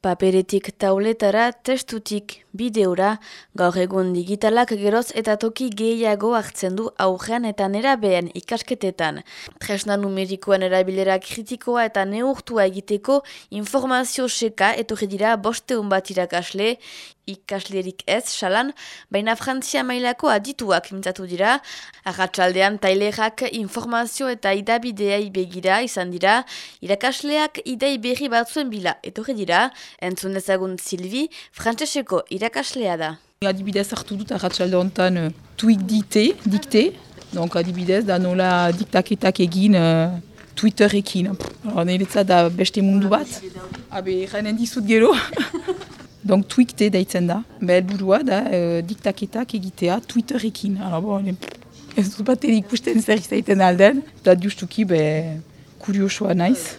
Paperetik tauletara, testutik bideura, gaur egun digitalak geroz eta toki gehiago hartzen du aurrean eta nerabeen ikasketetan. Tresna numerikoen erabilera kritikoa eta neurtua egiteko informazio seka etorri dira bosteun bat irakasle, ikaslerik ez, salan, baina Frantzia mailako adituak mintzatu dira, arratsaldean tailerak informazio eta idabidea begira izan dira, irakasleak idei berri batzuen bila etorri dira, entzun ezagun Silvi, frantzeseko irakaslea da. Adibidez hartu dut arratsalde honetan uh, tweet dite, dikte, donc adibidez da nola diktaketak egin uh, Twitterekin. Niretzat da beste mundu bat, abe janen dizut gero. donc tweette daitzen da, behel burua da uh, diktaketak egitea Twitterekin. Bon, ez dut bat ikusten zer izaiten alden, da justuki be kuriosoa naiz.